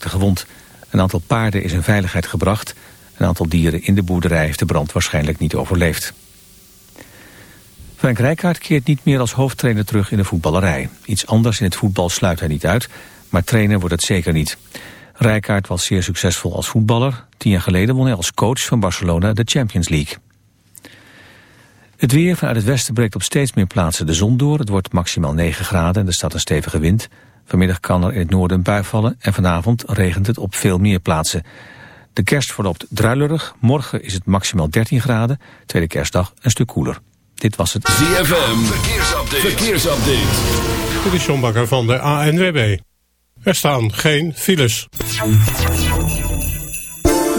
gewond. Een aantal paarden is in veiligheid gebracht. Een aantal dieren in de boerderij heeft de brand waarschijnlijk niet overleefd. Frank Rijkaard keert niet meer als hoofdtrainer terug in de voetballerij. Iets anders in het voetbal sluit hij niet uit, maar trainer wordt het zeker niet. Rijkaard was zeer succesvol als voetballer. Tien jaar geleden won hij als coach van Barcelona de Champions League. Het weer vanuit het westen breekt op steeds meer plaatsen de zon door. Het wordt maximaal 9 graden en er staat een stevige wind. Vanmiddag kan er in het noorden een bui vallen en vanavond regent het op veel meer plaatsen. De kerst verloopt druilerig. Morgen is het maximaal 13 graden. Tweede kerstdag een stuk koeler. Dit was het ZFM. Verkeersupdate. Verkeersupdate. Dit is John Bakker van de ANWB. Er staan geen files.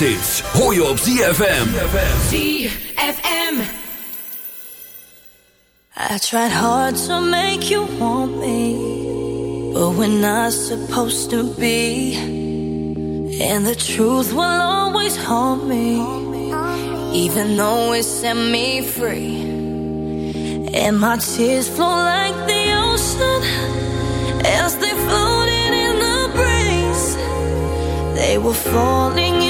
zomerhits hoor je op ZFM. ZFM. I tried hard to make you want me. But we're not supposed to be. And the truth will always haunt me. Even though it set me free. And my tears flow like the ocean. As they floated in the breeze. They were falling in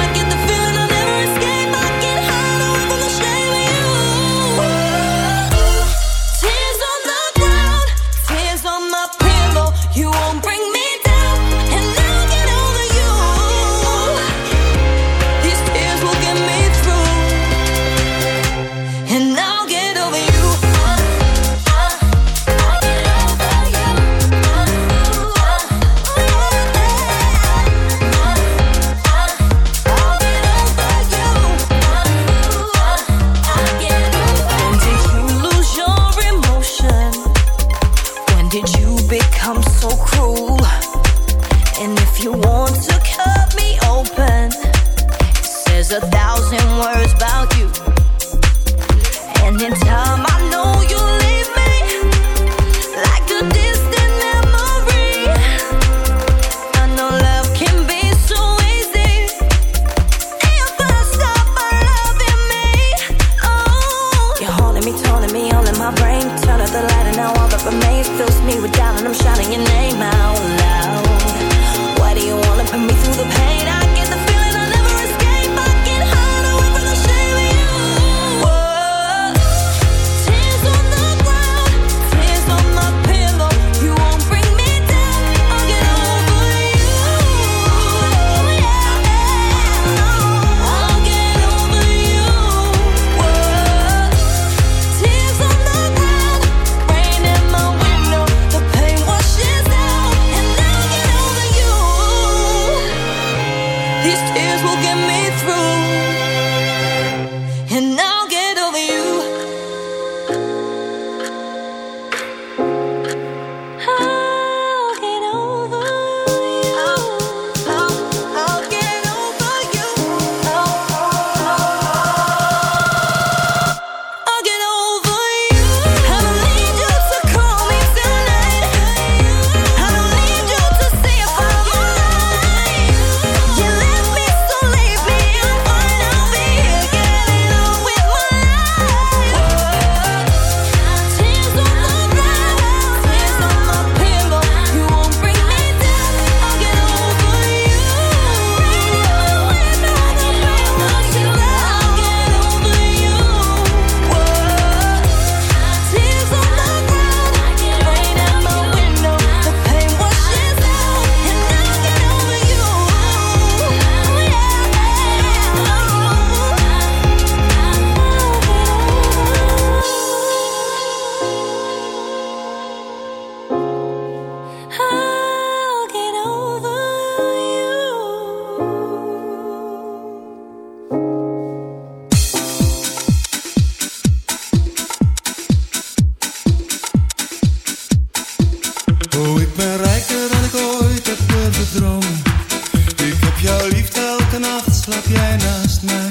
να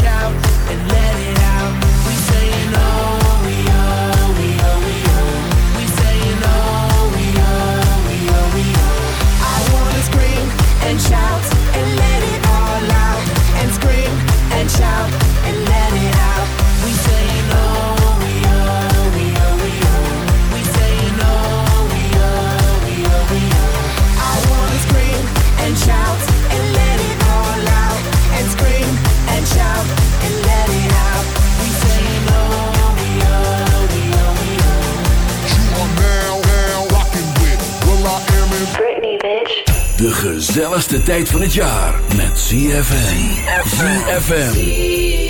shout gezelligste tijd van het jaar met ZFM. ZFM.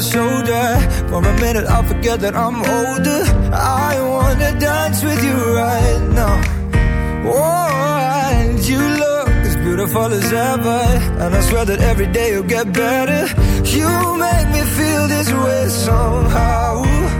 my shoulder. For a minute, I forget that I'm older. I wanna dance with you right now. Oh, and you look as beautiful as ever. And I swear that every day you'll get better. You make me feel this way somehow.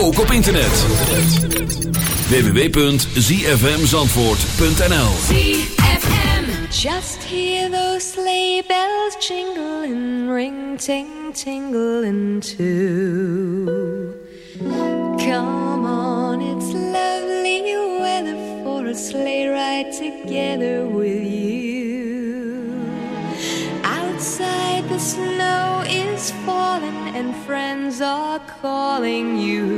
ook op internet. www.zfmzandvoort.nl ZFM. Just hear those sleigh bells jingle and ring ting tingling into Come on, it's lovely weather for a sleigh ride together with you. Outside the snow is falling and friends are calling you.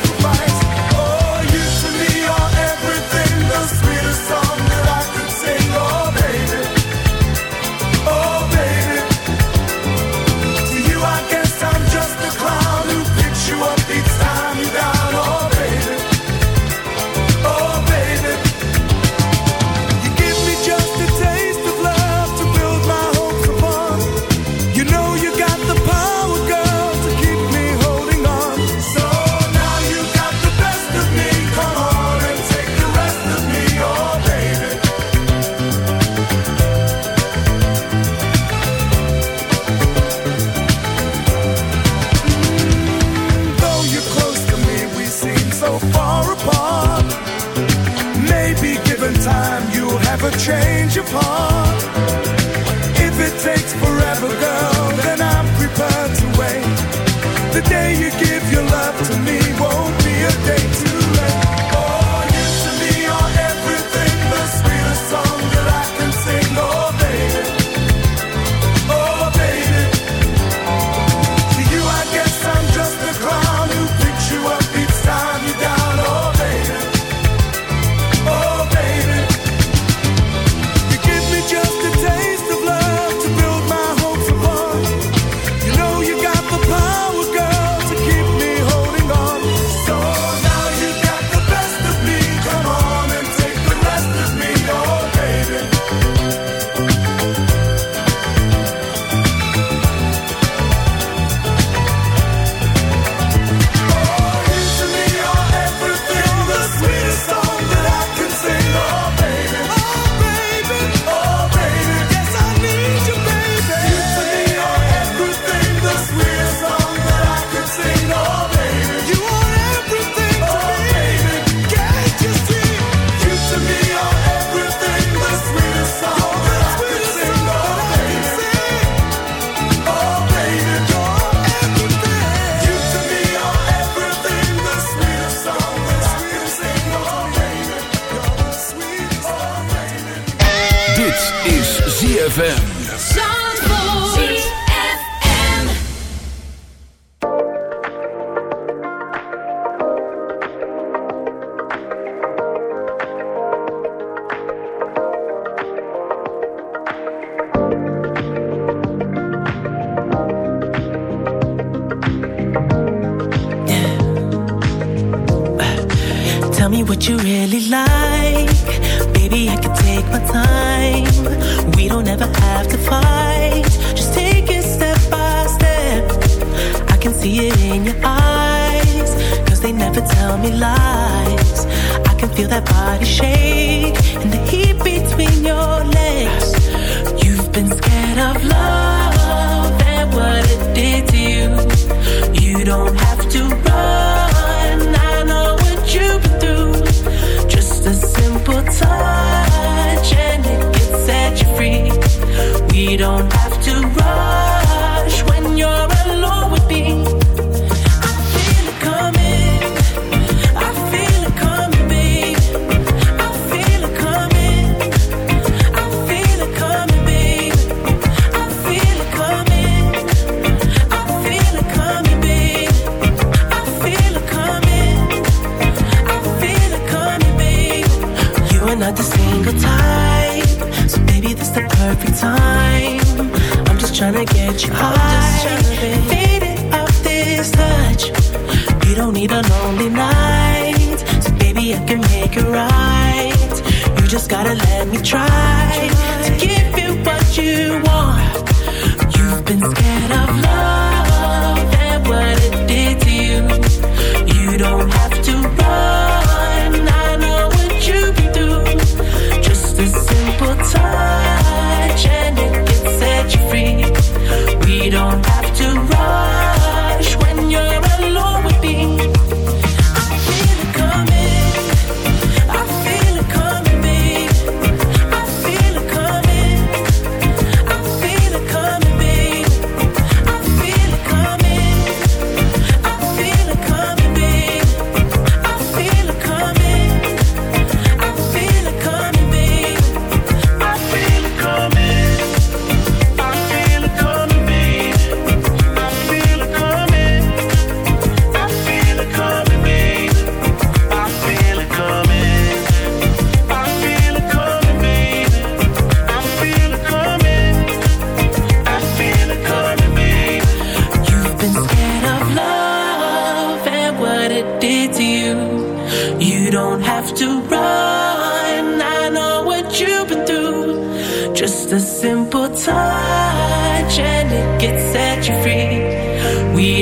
don't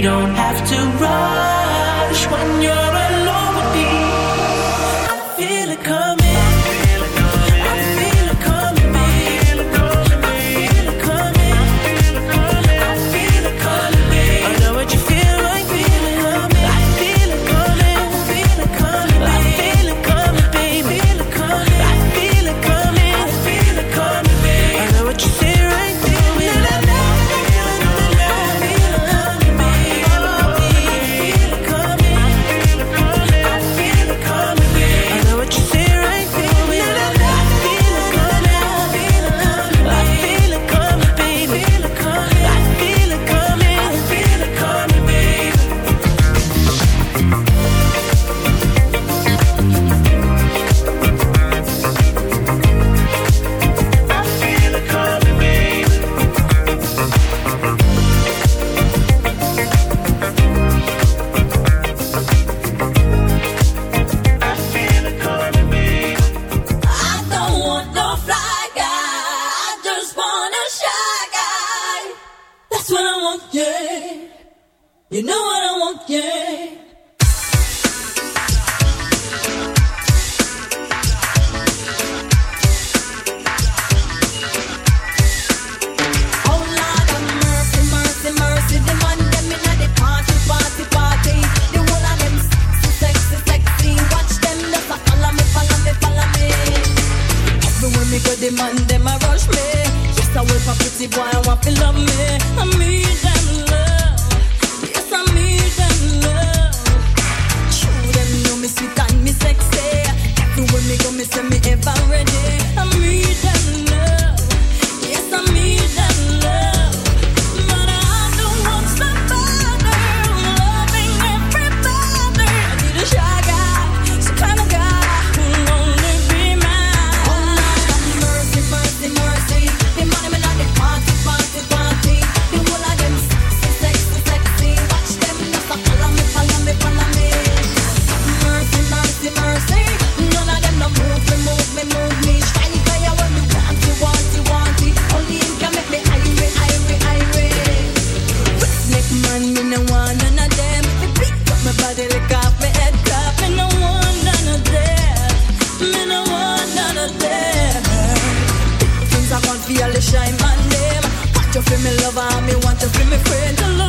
don't me cause the man them a rush me. Just a work for pretty boy and want to love me. I need them love. Yes, I need them love. Show them know me sweet and me sexy. Everywhere me go, me say me ever ready. I need them love. Yes, I need i me want to free me friend along.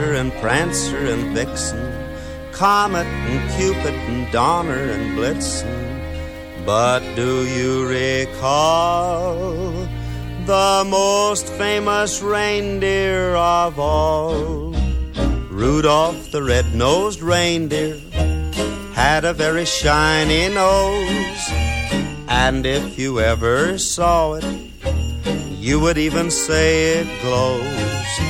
Dancer and Prancer and Vixen, Comet and Cupid and Donner and Blitzen. But do you recall the most famous reindeer of all? Rudolph the red-nosed reindeer had a very shiny nose. And if you ever saw it, you would even say it glows.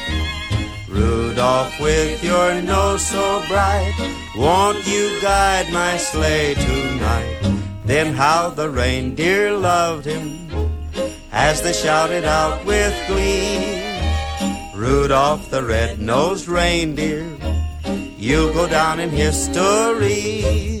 Rudolph, with your nose so bright, won't you guide my sleigh tonight? Then how the reindeer loved him as they shouted out with glee. Rudolph the red-nosed reindeer, you'll go down in history.